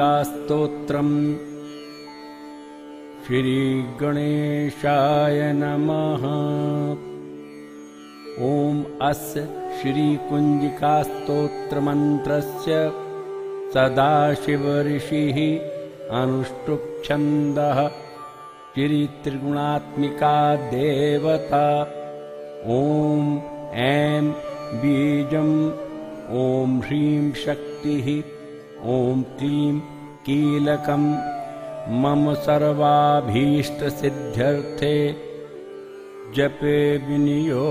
कुञ्जिकास्तोत्रम् श्रीगणेशाय नमः। ॐ अस्य श्रीकुञ्जिकास्तोत्रमन्त्रस्य सदाशिवऋषिः अनुष्टुप्छन्दः। श्रीत्रिगुणात्मिका देवता ॐ ऐं बीजम्। ॐ ह्रीं शक्तिः ॐ क्लीं कीलकम् मम सर्वाभीष्टसिद्ध्यर्थे जपे विनियोगः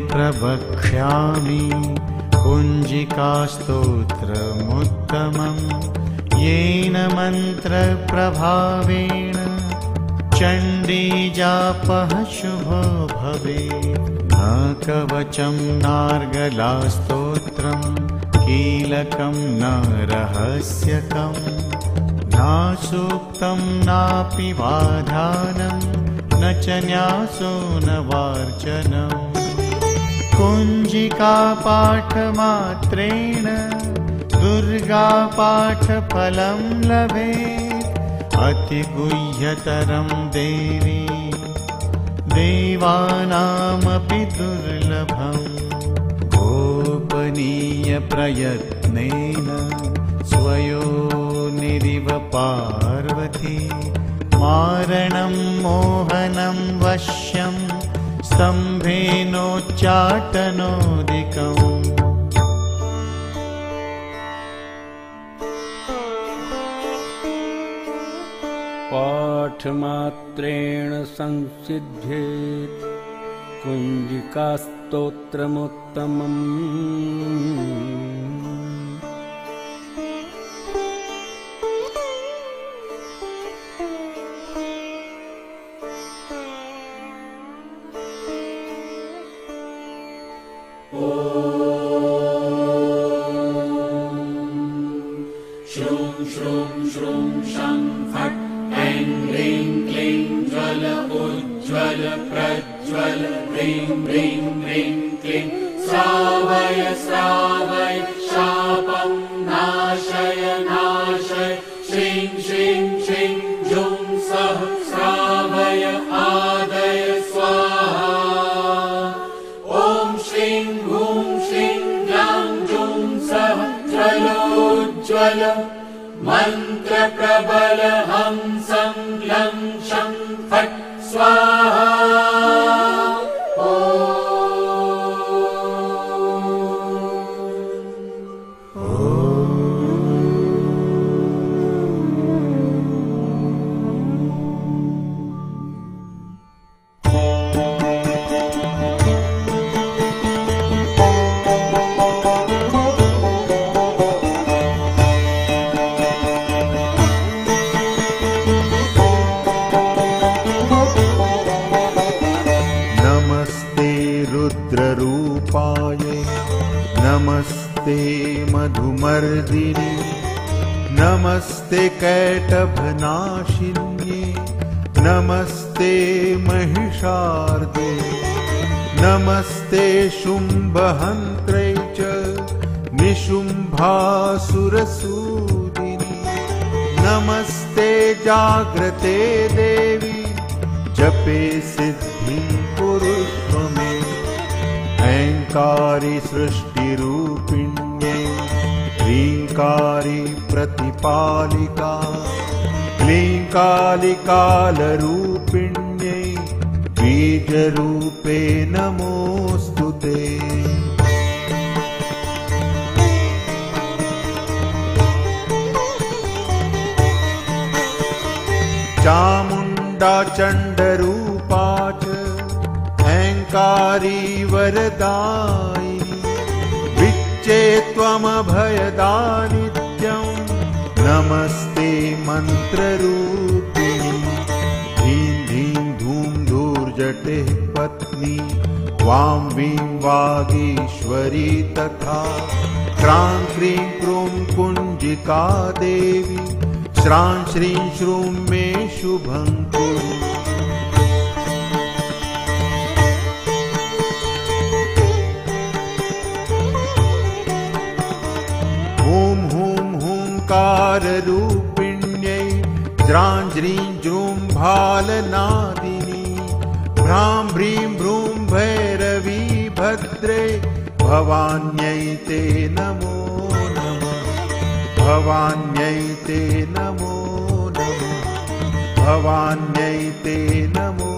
प्रवक्ष्यामि। कुञ्जिकास्तोत्रमुत्तमम्। येन मन्त्रप्रभावेण चण्डीजापः शुभो भवेत्। न कवचं नार्गलास्तोत्रम् कीलकं न रहस्यकम् नासूक्तं नापि वाधानं न च न्यासो न वार्चनम् कुञ्जिकापाठमात्रेण दुर्गापाठफलं लभे अतिगुह्यतरं देवी देवानामपि दुर्लभम् गोपनीयप्रयत्नेन स्वयोनिरिव पार्वती मारणं मोहनं वश्यम् स्तम्भेनोच्चाटनोदिकम्। पाठमात्रेण संसिध्येत् कुञ्जिकास्तोत्रमुत्तमम् उज्ज्वल प्रज्वल ह्रीं ह्रीं ह्रीं क्लीं। श्रावय श्रावय शापं नाशय नाशय। श्रीं श्रीं श्रीं जुं श्रावय आदय स्वाहा। ॐ श्रीं हूं श्रीं ग्लां जुं सः ज्वलोज्ज्वल मन्त्रप्रबल हंसं ग्लं शं फट्। नमस्ते नमस्ते मधुमर्दिनि। नमस्ते कैटभनाशिन्ये। नमस्ते महिषार्दे। नमस्ते शुम्भहन्त्रै च। निशुम्भासुरसूदिनि। नमस्ते जाग्रते देवी। जपे सिद्धि कुरुष्वमे। ऐङ्कारी सृष्टिरूपिण्ये ह्रीङ्कारी प्रतिपालिका। क्लीङ्कालिकालरूपिण्यै बीजरूपे नमोऽस्तु ते। चामुण्डा चण्डरूपा च चेमभयदारिद्यम नमस्ते मन्त्ररूपिणि। ह्रीं ह्रीं धूं पत्नी। वाम वीं वागीश्वरी तथा। क्रां क्री क्रूं कुंजिका देवी। श्रां श्रीं श्रूं मे शुभं कुरु। हूङ्काररूपिण्यै ज्राञ्ज्रीं ज्रूं भालनादिनी भ्रां भ्रीं भ्रूं भैरवी भद्रे भवान्यै ते नमो नमः, भवान्यै ते नमो नमः, भवान्यै ते नमः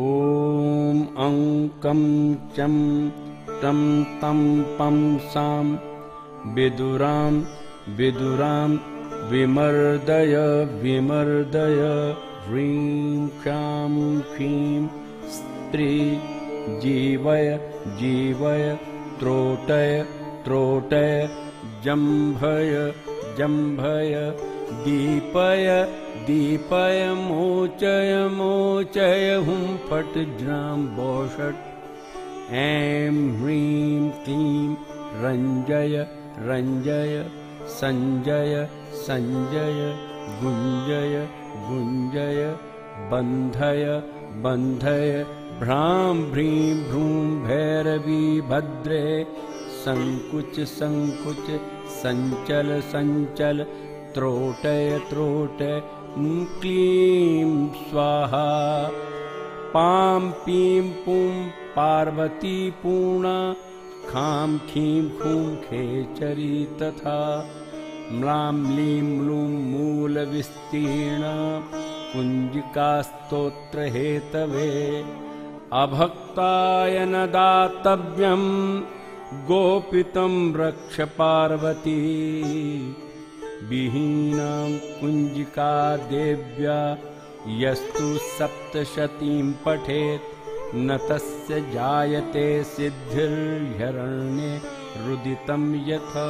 ॐ अङ्कं चं तं तं पं सां विदुरां विदुरां विमर्दय विमर्दय ह्रीं क्षां क्षीं स्त्री जीवय जीवय त्रोटय त्रोटय जम्भय जम्भय दीपय दीपय मोचय मोचय हुं फट् ज्रां बोषट् ऐं ह्रीं क्लीं रञ्जय रञ्जय सञ्जय सञ्जय गुञ्जय गुञ्जय बन्धय बन्धय भ्रां भ्रीं भ्रूं भैरवी भद्रे सङ्कुच सङ्कुच सञ्चल सञ्चल त्रोटय त्रोटय क्लीं स्वाहा पां पीं पुं पार्वती पूर्णा खां खीं खेचरी तथा म्लां म्लीं म्लूं मूलविस्तीर्णा कुञ्जिकास्तोत्रहेतवे अभक्ताय न दातव्यम् गोपितं रक्ष पार्वती। विहीनां कुञ्जिका देव्या यस्तु सप्तशतीं पठेत् न तस्य जायते सिद्धिर्ह्यरण्ये रुदितं यथा